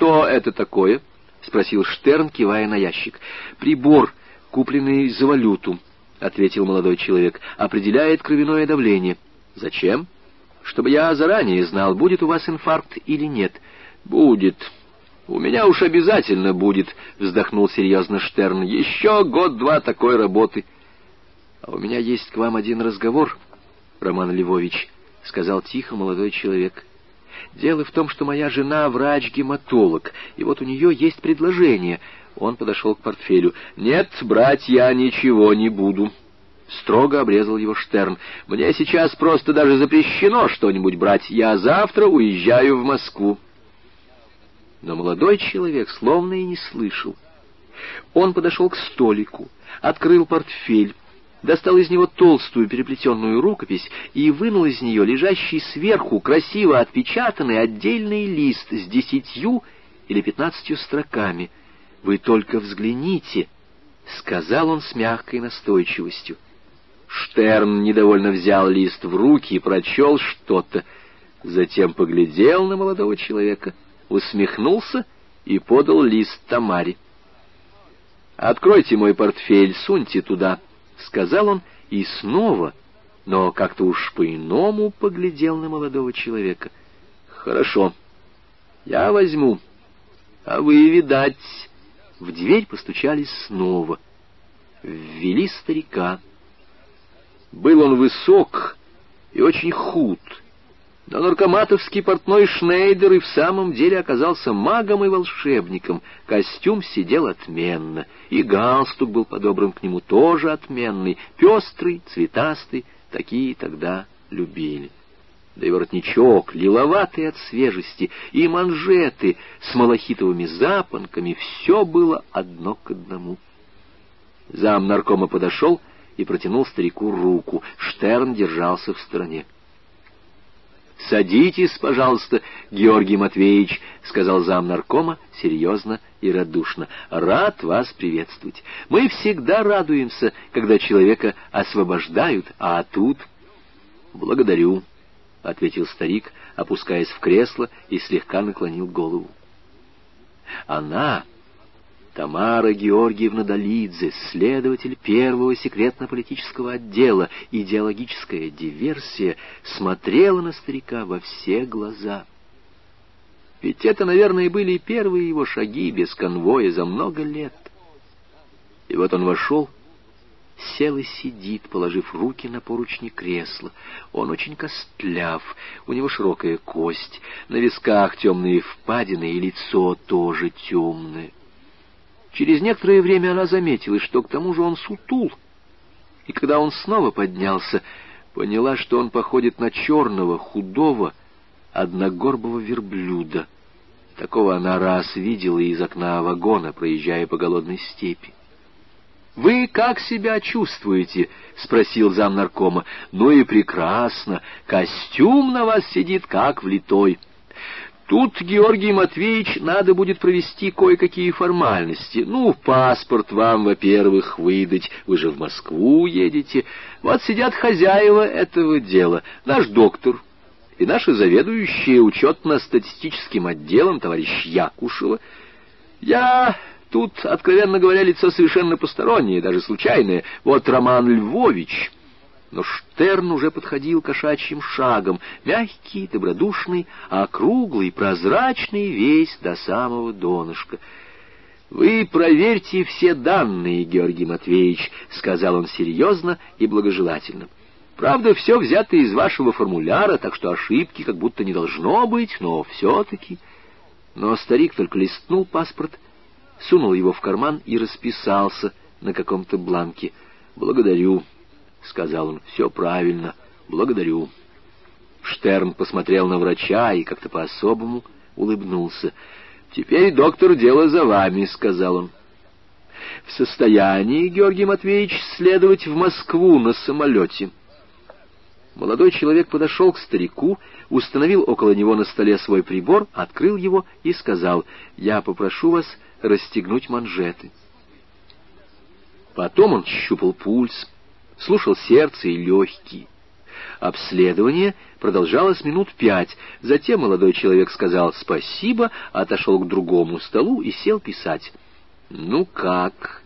«Что это такое?» — спросил Штерн, кивая на ящик. «Прибор, купленный за валюту», — ответил молодой человек. «Определяет кровяное давление». «Зачем?» «Чтобы я заранее знал, будет у вас инфаркт или нет». «Будет. У меня уж обязательно будет», — вздохнул серьезно Штерн. «Еще год-два такой работы». «А у меня есть к вам один разговор, Роман Львович», — сказал тихо молодой человек. Дело в том, что моя жена врач-гематолог, и вот у нее есть предложение. Он подошел к портфелю. «Нет, брать я ничего не буду». Строго обрезал его Штерн. «Мне сейчас просто даже запрещено что-нибудь брать. Я завтра уезжаю в Москву». Но молодой человек словно и не слышал. Он подошел к столику, открыл портфель, достал из него толстую переплетенную рукопись и вынул из нее лежащий сверху красиво отпечатанный отдельный лист с десятью или пятнадцатью строками. «Вы только взгляните», — сказал он с мягкой настойчивостью. Штерн недовольно взял лист в руки и прочел что-то, затем поглядел на молодого человека, усмехнулся и подал лист Тамаре. «Откройте мой портфель, суньте туда», — сказал он и снова, но как-то уж по-иному поглядел на молодого человека. «Хорошо, я возьму, а вы, видать...» В дверь постучали снова. Ввели старика. Был он высок и очень худ, но наркоматовский портной Шнейдер и в самом деле оказался магом и волшебником. Костюм сидел отменно, и галстук был подобран к нему тоже отменный, пестрый, цветастый, такие тогда любили. Да и воротничок, лиловатый от свежести, и манжеты с малахитовыми запонками — все было одно к одному. Зам наркома подошел и протянул старику руку. Штерн держался в стороне. «Садитесь, пожалуйста, Георгий Матвеевич», — сказал зам наркома серьезно и радушно. «Рад вас приветствовать. Мы всегда радуемся, когда человека освобождают, а тут...» «Благодарю», — ответил старик, опускаясь в кресло и слегка наклонил голову. Она Тамара Георгиевна Долидзе, следователь первого секретно-политического отдела, идеологическая диверсия, смотрела на старика во все глаза. Ведь это, наверное, были первые его шаги без конвоя за много лет. И вот он вошел, сел и сидит, положив руки на поручни кресла. Он очень костляв, у него широкая кость, на висках темные впадины и лицо тоже темное. Через некоторое время она заметила, что к тому же он сутул. И когда он снова поднялся, поняла, что он походит на черного, худого, одногорбого верблюда. Такого она раз видела из окна вагона, проезжая по голодной степи. «Вы как себя чувствуете?» — спросил зам наркома. «Ну и прекрасно. Костюм на вас сидит как влитой». Тут, Георгий Матвеевич, надо будет провести кое-какие формальности. Ну, паспорт вам, во-первых, выдать, вы же в Москву едете. Вот сидят хозяева этого дела, наш доктор и наша заведующая учетно-статистическим отделом, товарищ Якушева. Я тут, откровенно говоря, лицо совершенно постороннее, даже случайное. Вот Роман Львович... Но Штерн уже подходил кошачьим шагом, мягкий, добродушный, а круглый, прозрачный весь до самого донышка. «Вы проверьте все данные, Георгий Матвеевич», — сказал он серьезно и благожелательно. «Правда, все взято из вашего формуляра, так что ошибки как будто не должно быть, но все-таки...» Но старик только листнул паспорт, сунул его в карман и расписался на каком-то бланке. «Благодарю», — сказал он. — Все правильно. Благодарю. Штерн посмотрел на врача и как-то по-особому улыбнулся. — Теперь, доктор, дело за вами, — сказал он. — В состоянии, Георгий Матвеевич, следовать в Москву на самолете. Молодой человек подошел к старику, установил около него на столе свой прибор, открыл его и сказал, «Я попрошу вас расстегнуть манжеты». Потом он щупал пульс, слушал сердце и легкие. Обследование продолжалось минут пять. Затем молодой человек сказал «спасибо», отошел к другому столу и сел писать. «Ну как?»